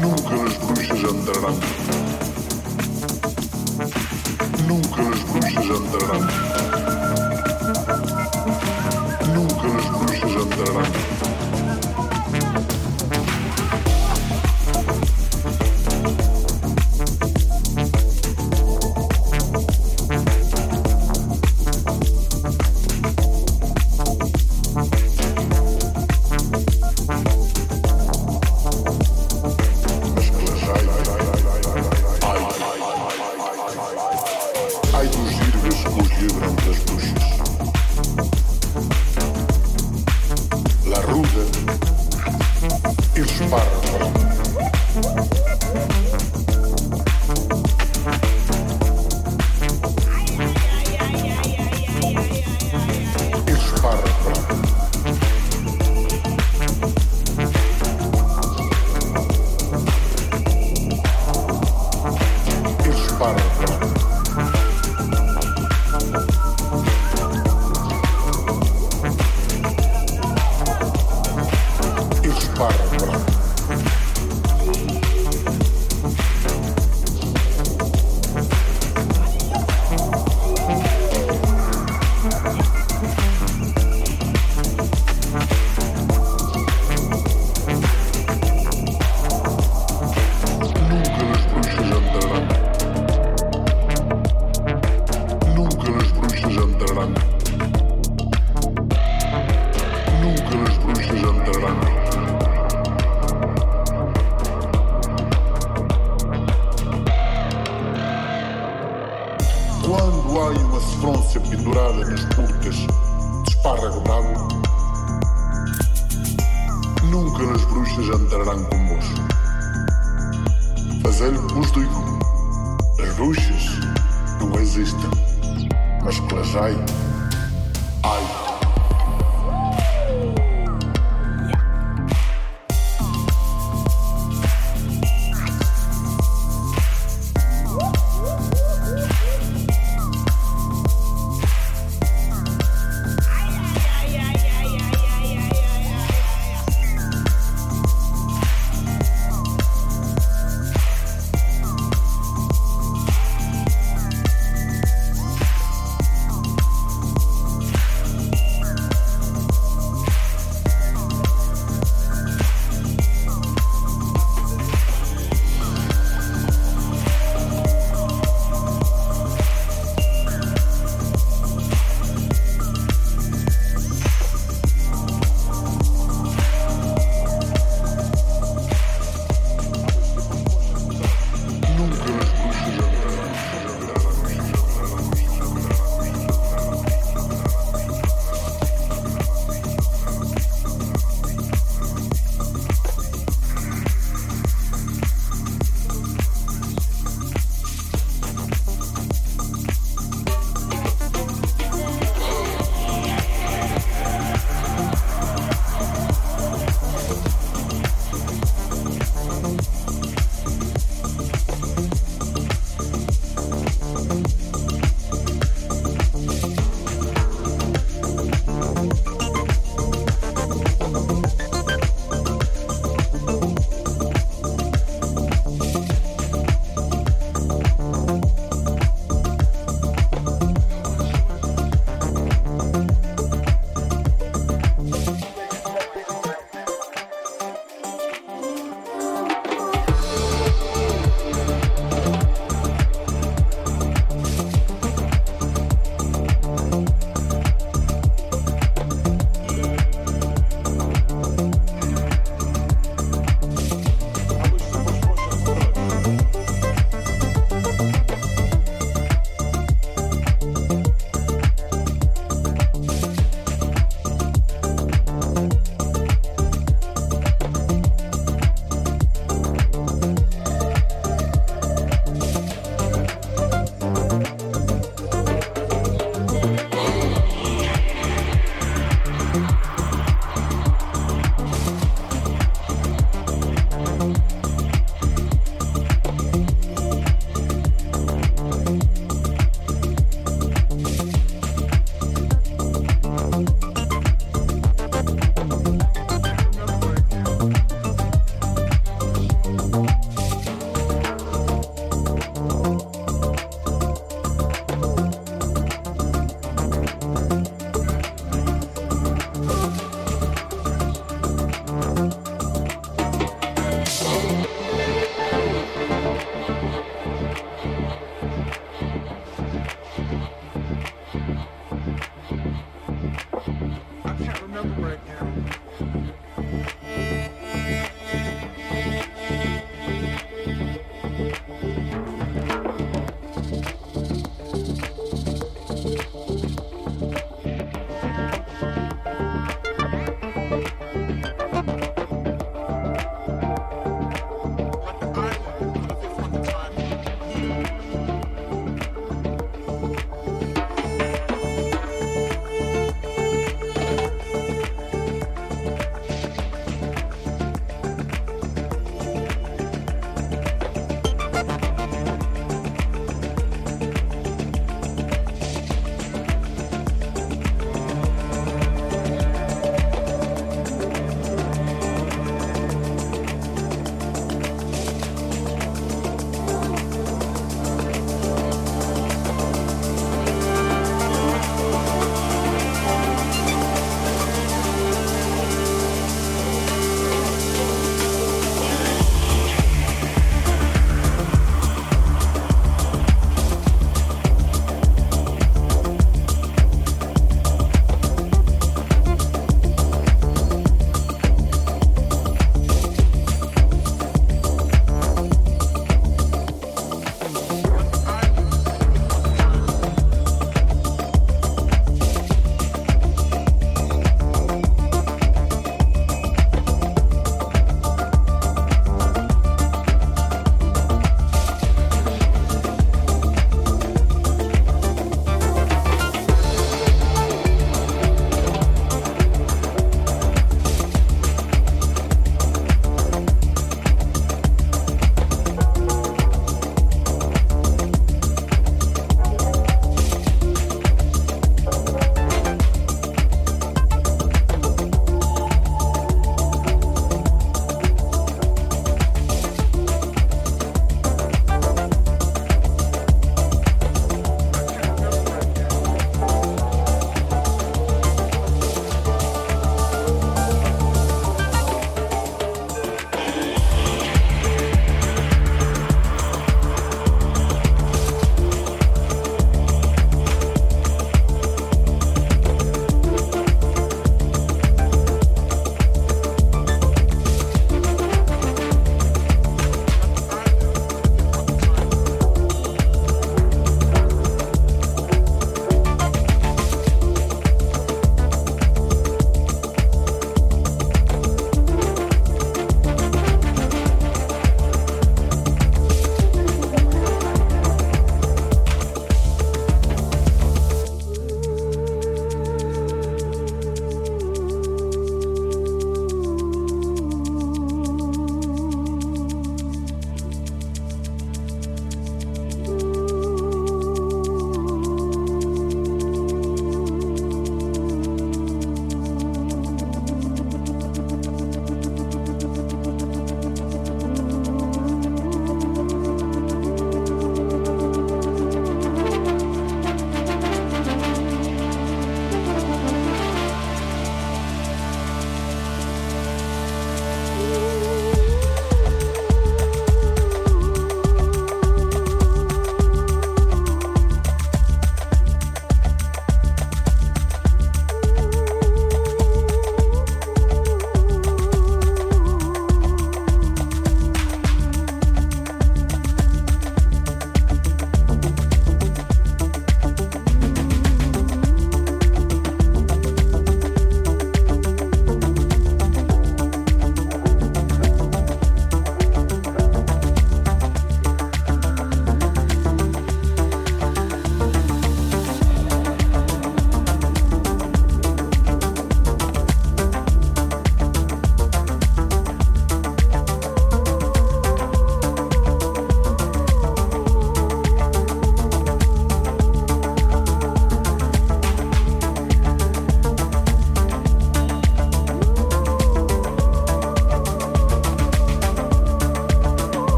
nunca les bruixes entraran. Quando há uma fronça pendurada nas curtas de espárrago bravo, nunca nas bruxas andarão convosco. Fazer-lhe vos digo, as bruxas não existem, mas que ai, ai.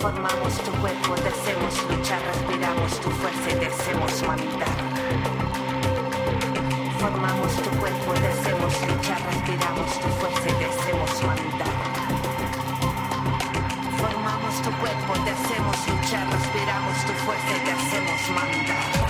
Formamos tu cuerpo, deseamos luchar, respiramos tu fuerza y mandar. Formamos tu cuerpo, deseamos luchar, respiramos tu fuerza y deseamos mandar. Formamos tu cuerpo, deseamos luchar, respiramos tu fuerza y deseamos mandar.